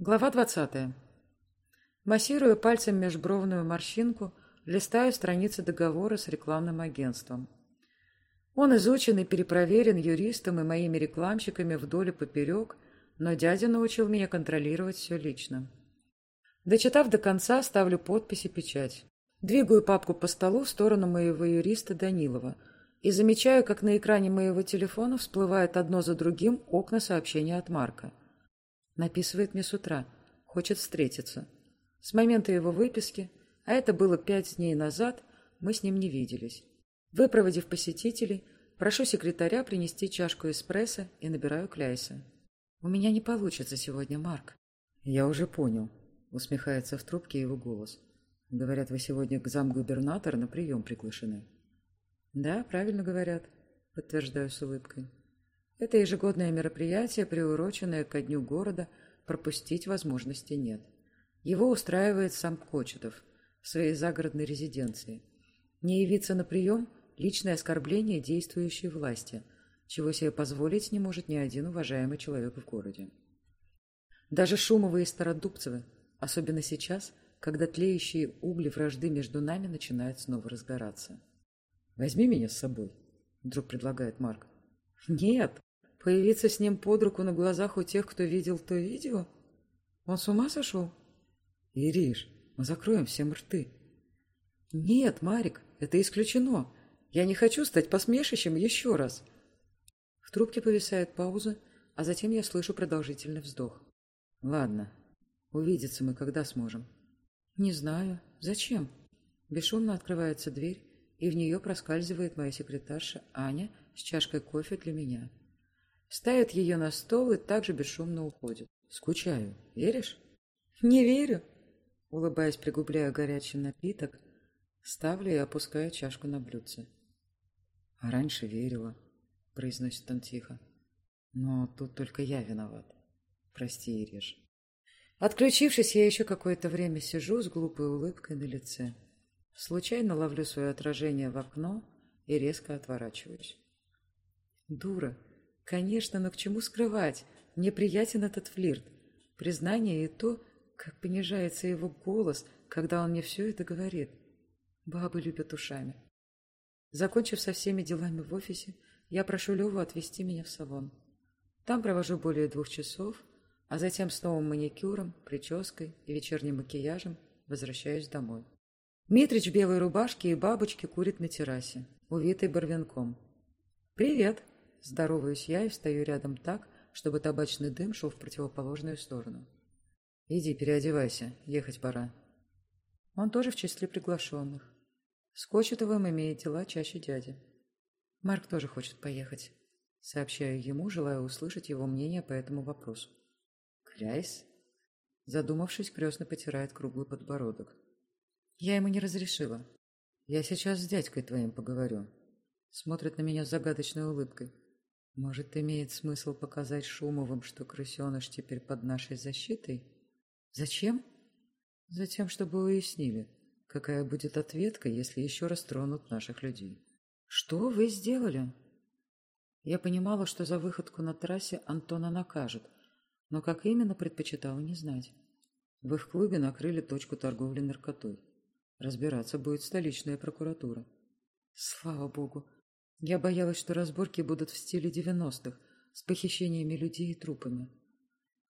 Глава 20. Массируя пальцем межбровную морщинку, листаю страницы договора с рекламным агентством. Он изучен и перепроверен юристом и моими рекламщиками вдоль и поперек, но дядя научил меня контролировать все лично. Дочитав до конца, ставлю подпись и печать. Двигаю папку по столу в сторону моего юриста Данилова и замечаю, как на экране моего телефона всплывают одно за другим окна сообщения от Марка. Написывает мне с утра. Хочет встретиться. С момента его выписки, а это было пять дней назад, мы с ним не виделись. Выпроводив посетителей, прошу секретаря принести чашку эспрессо и набираю Кляйса. «У меня не получится сегодня, Марк». «Я уже понял», — усмехается в трубке его голос. «Говорят, вы сегодня к замгубернатора на прием приглашены». «Да, правильно говорят», — подтверждаю с улыбкой. Это ежегодное мероприятие, приуроченное ко дню города, пропустить возможности нет. Его устраивает сам Кочетов в своей загородной резиденции. Не явиться на прием – личное оскорбление действующей власти, чего себе позволить не может ни один уважаемый человек в городе. Даже Шумовы и Стародубцевы, особенно сейчас, когда тлеющие угли вражды между нами начинают снова разгораться. «Возьми меня с собой», — вдруг предлагает Марк. «Нет», Появиться с ним под руку на глазах у тех, кто видел то видео? Он с ума сошел? Ириш, мы закроем всем рты. Нет, Марик, это исключено. Я не хочу стать посмешищем еще раз. В трубке повисает пауза, а затем я слышу продолжительный вздох. Ладно, увидеться мы когда сможем. Не знаю. Зачем? Бесшумно открывается дверь, и в нее проскальзывает моя секретарша Аня с чашкой кофе для меня. Ставит ее на стол и также бесшумно уходит. Скучаю. Веришь? Не верю. Улыбаясь, пригубляю горячий напиток, ставлю и опускаю чашку на блюдце. А раньше верила, произносит он тихо. Но тут только я виноват. Прости, Ириш. Отключившись, я еще какое-то время сижу с глупой улыбкой на лице. Случайно ловлю свое отражение в окно и резко отворачиваюсь. Дура, Конечно, но к чему скрывать? Мне приятен этот флирт. Признание и то, как понижается его голос, когда он мне все это говорит. Бабы любят ушами. Закончив со всеми делами в офисе, я прошу Леву отвезти меня в салон. Там провожу более двух часов, а затем с новым маникюром, прической и вечерним макияжем возвращаюсь домой. Митрич в белой рубашке и бабочке курит на террасе, увитой барвинком. «Привет!» Здороваюсь я и встаю рядом так, чтобы табачный дым шел в противоположную сторону. «Иди, переодевайся, ехать пора». Он тоже в числе приглашенных. С Кочетовым имеет дела чаще дяди. Марк тоже хочет поехать. Сообщаю ему, желая услышать его мнение по этому вопросу. «Кляйс?» Задумавшись, крестно потирает круглый подбородок. «Я ему не разрешила. Я сейчас с дядькой твоим поговорю». Смотрит на меня с загадочной улыбкой. Может, имеет смысл показать Шумовым, что крысеныш теперь под нашей защитой? Зачем? Затем, чтобы уяснили, какая будет ответка, если еще раз тронут наших людей. Что вы сделали? Я понимала, что за выходку на трассе Антона накажут, но как именно предпочитала не знать. В их клубе накрыли точку торговли наркотой. Разбираться будет столичная прокуратура. Слава богу, я боялась, что разборки будут в стиле девяностых, с похищениями людей и трупами.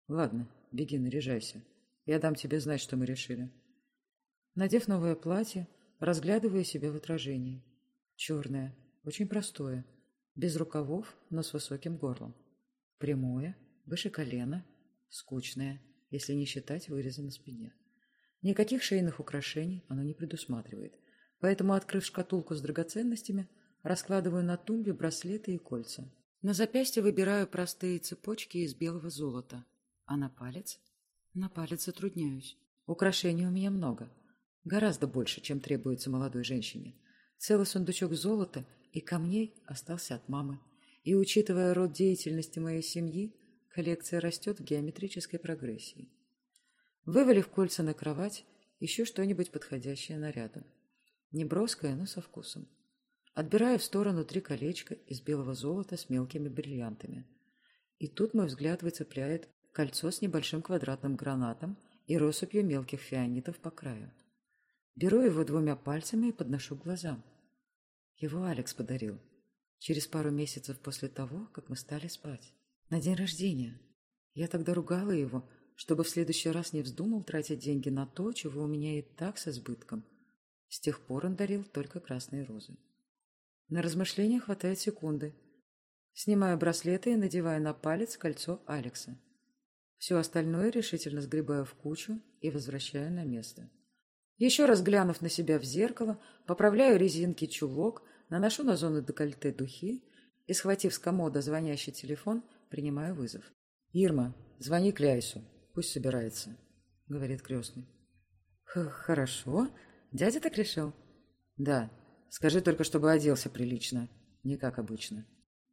Ладно, беги, наряжайся. Я дам тебе знать, что мы решили. Надев новое платье, разглядываю себя в отражении. Черное, очень простое, без рукавов, но с высоким горлом. Прямое, выше колена, скучное, если не считать выреза на спине. Никаких шейных украшений оно не предусматривает, поэтому, открыв шкатулку с драгоценностями, Раскладываю на тумбе браслеты и кольца. На запястье выбираю простые цепочки из белого золота. А на палец? На палец затрудняюсь. Украшений у меня много. Гораздо больше, чем требуется молодой женщине. Целый сундучок золота и камней остался от мамы. И, учитывая род деятельности моей семьи, коллекция растет в геометрической прогрессии. Вывалив кольца на кровать, ищу что-нибудь подходящее наряду. Неброское, но со вкусом. Отбираю в сторону три колечка из белого золота с мелкими бриллиантами. И тут мой взгляд выцепляет кольцо с небольшим квадратным гранатом и россыпью мелких фианитов по краю. Беру его двумя пальцами и подношу к глазам. Его Алекс подарил. Через пару месяцев после того, как мы стали спать. На день рождения. Я тогда ругала его, чтобы в следующий раз не вздумал тратить деньги на то, чего у меня и так с избытком. С тех пор он дарил только красные розы. На размышления хватает секунды. Снимаю браслеты и надеваю на палец кольцо Алекса. Все остальное решительно сгребаю в кучу и возвращаю на место. Еще раз глянув на себя в зеркало, поправляю резинки чулок, наношу на зону декольте духи и, схватив с комода звонящий телефон, принимаю вызов. «Ирма, звони Кляйсу, пусть собирается», — говорит крестный. «Хорошо. Дядя так решил?» «Да. Скажи только, чтобы оделся прилично, не как обычно».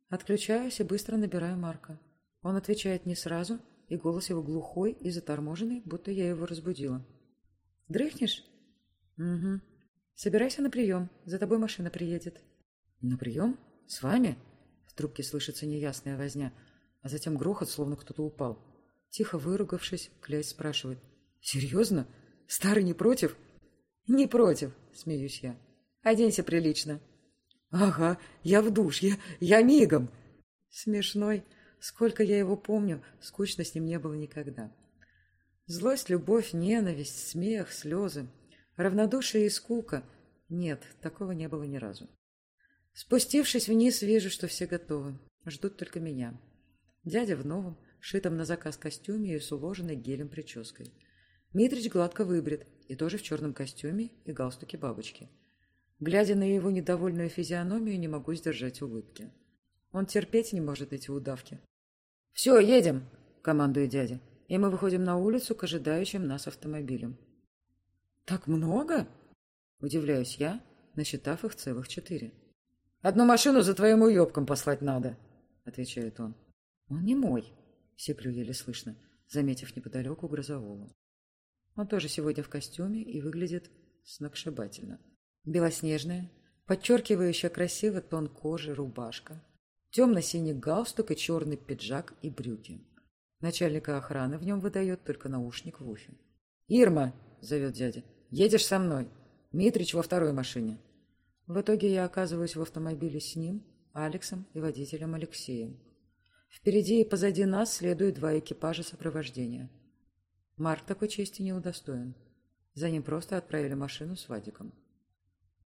Отключаюсь и быстро набираю Марка. Он отвечает не сразу, и голос его глухой и заторможенный, будто я его разбудила. «Дрыхнешь?» «Угу. Собирайся на прием, за тобой машина приедет». «На прием? С вами?» В трубке слышится неясная возня, а затем грохот, словно кто-то упал. Тихо выругавшись, Клясь спрашивает. «Серьезно? Старый не против?» «Не против», — смеюсь я. «Оденься прилично». «Ага, я в душ, я, я мигом!» Смешной. Сколько я его помню, скучно с ним не было никогда. Злость, любовь, ненависть, смех, слезы, равнодушие и скука. Нет, такого не было ни разу. Спустившись вниз, вижу, что все готовы. Ждут только меня. Дядя в новом, шитом на заказ костюме и с уложенной гелем прической. Митрич гладко выбрит, и тоже в черном костюме и галстуке бабочки. Глядя на его недовольную физиономию, не могу сдержать улыбки. Он терпеть не может эти удавки. «Все, едем!» — командует дядя. И мы выходим на улицу к ожидающим нас автомобилям. «Так много?» — удивляюсь я, насчитав их целых четыре. «Одну машину за твоим уебком послать надо», — отвечает он. «Он не мой», — сиплю еле слышно, заметив неподалеку грозового. Он тоже сегодня в костюме и выглядит сногсшибательно. Белоснежная, подчеркивающая красиво тон кожи рубашка, темно-синий галстук и черный пиджак и брюки. Начальника охраны в нем выдает только наушник в ухе. «Ирма!» — зовет дядя. «Едешь со мной. Митрич во второй машине». В итоге я оказываюсь в автомобиле с ним, Алексом и водителем Алексеем. Впереди и позади нас следуют два экипажа сопровождения. Марк такой чести не удостоен. За ним просто отправили машину с Вадиком.